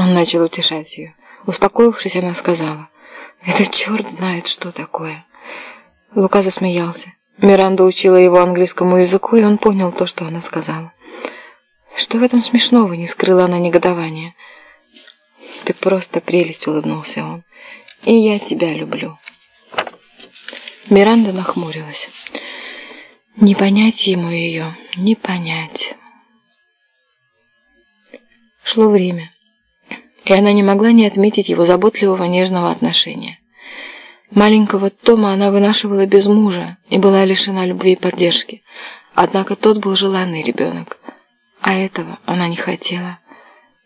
Он начал утешать ее. Успокоившись, она сказала, «Это черт знает, что такое». Лука засмеялся. Миранда учила его английскому языку, и он понял то, что она сказала. «Что в этом смешного?» — не скрыла она негодования. «Ты просто прелесть», — улыбнулся он. «И я тебя люблю». Миранда нахмурилась. Не понять ему ее, не понять. Шло время, и она не могла не отметить его заботливого нежного отношения. Маленького Тома она вынашивала без мужа и была лишена любви и поддержки, однако тот был желанный ребенок, а этого она не хотела.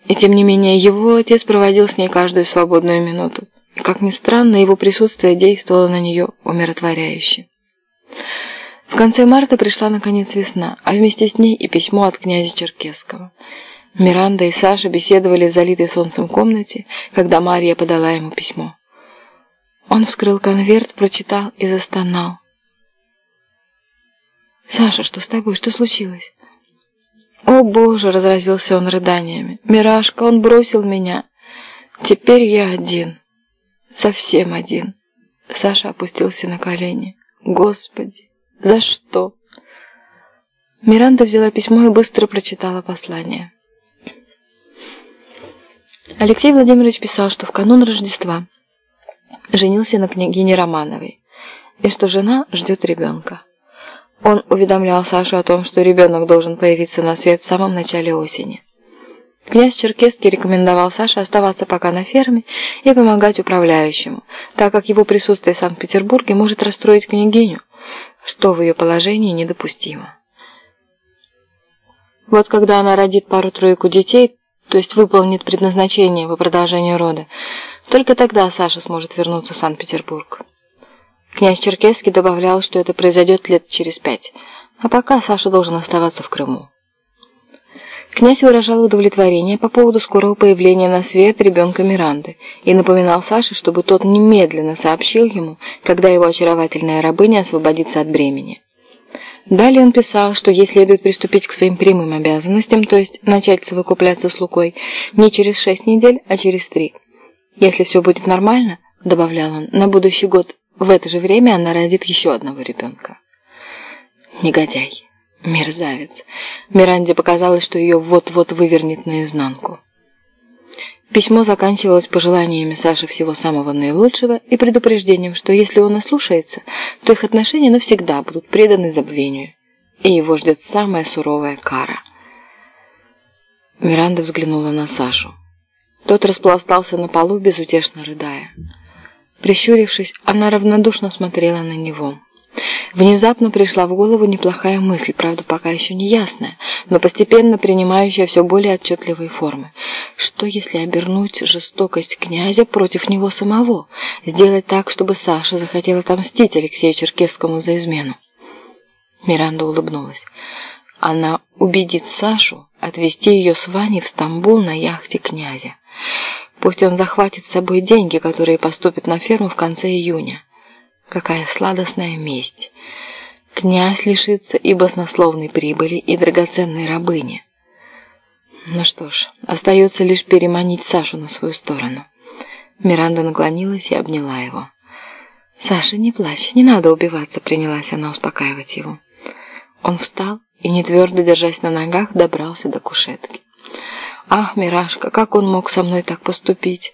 И тем не менее его отец проводил с ней каждую свободную минуту, и, как ни странно, его присутствие действовало на нее умиротворяюще. В конце марта пришла наконец весна, а вместе с ней и письмо от князя Черкесского. Миранда и Саша беседовали в залитой солнцем комнате, когда Мария подала ему письмо. Он вскрыл конверт, прочитал и застонал. «Саша, что с тобой? Что случилось?» «О, Боже!» — разразился он рыданиями. «Мирашка, он бросил меня. Теперь я один. Совсем один». Саша опустился на колени. «Господи, за что?» Миранда взяла письмо и быстро прочитала послание. Алексей Владимирович писал, что в канун Рождества женился на княгине Романовой и что жена ждет ребенка. Он уведомлял Сашу о том, что ребенок должен появиться на свет в самом начале осени. Князь Черкесский рекомендовал Саше оставаться пока на ферме и помогать управляющему, так как его присутствие в Санкт-Петербурге может расстроить княгиню, что в ее положении недопустимо. Вот когда она родит пару-тройку детей, то есть выполнит предназначение по продолжению рода, только тогда Саша сможет вернуться в Санкт-Петербург. Князь Черкесский добавлял, что это произойдет лет через пять, а пока Саша должен оставаться в Крыму. Князь выражал удовлетворение по поводу скорого появления на свет ребенка Миранды и напоминал Саше, чтобы тот немедленно сообщил ему, когда его очаровательная рабыня освободится от бремени. Далее он писал, что ей следует приступить к своим прямым обязанностям, то есть начать совокупляться с Лукой не через шесть недель, а через три. Если все будет нормально, добавлял он, на будущий год в это же время она родит еще одного ребенка. Негодяй. Мерзавец. Миранде показалось, что ее вот-вот вывернет наизнанку. Письмо заканчивалось пожеланиями Саши всего самого наилучшего и предупреждением, что если он ослушается, то их отношения навсегда будут преданы забвению, и его ждет самая суровая кара. Миранда взглянула на Сашу. Тот распластался на полу, безутешно рыдая. Прищурившись, она равнодушно смотрела на него. Внезапно пришла в голову неплохая мысль, правда, пока еще не ясная, но постепенно принимающая все более отчетливые формы. Что если обернуть жестокость князя против него самого? Сделать так, чтобы Саша захотел отомстить Алексею Черкесскому за измену? Миранда улыбнулась. Она убедит Сашу отвезти ее с Ваней в Стамбул на яхте князя. Пусть он захватит с собой деньги, которые поступят на ферму в конце июня. Какая сладостная месть! Князь лишится и баснословной прибыли, и драгоценной рабыни. Ну что ж, остается лишь переманить Сашу на свою сторону. Миранда наклонилась и обняла его. «Саша, не плачь, не надо убиваться», — принялась она успокаивать его. Он встал и, не твердо держась на ногах, добрался до кушетки. «Ах, Мирашка, как он мог со мной так поступить?»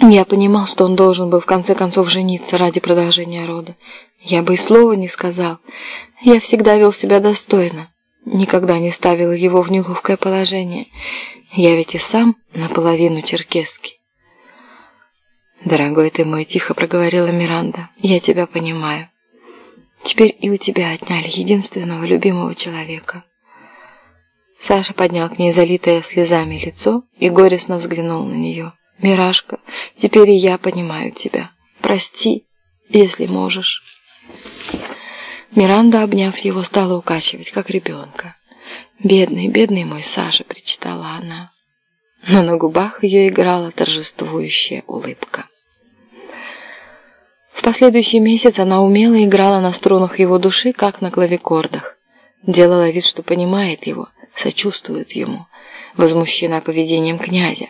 Я понимал, что он должен был в конце концов жениться ради продолжения рода. Я бы и слова не сказал. Я всегда вел себя достойно. Никогда не ставил его в неловкое положение. Я ведь и сам наполовину черкесский. «Дорогой ты мой», — тихо проговорила Миранда, — «я тебя понимаю. Теперь и у тебя отняли единственного любимого человека». Саша поднял к ней залитое слезами лицо и горестно взглянул на нее. «Мирашка, теперь и я понимаю тебя. Прости, если можешь». Миранда, обняв его, стала укачивать, как ребенка. «Бедный, бедный мой Саша!» – причитала она. Но на губах ее играла торжествующая улыбка. В последующий месяц она умело играла на струнах его души, как на клавикордах. Делала вид, что понимает его, сочувствует ему – возмущена поведением князя.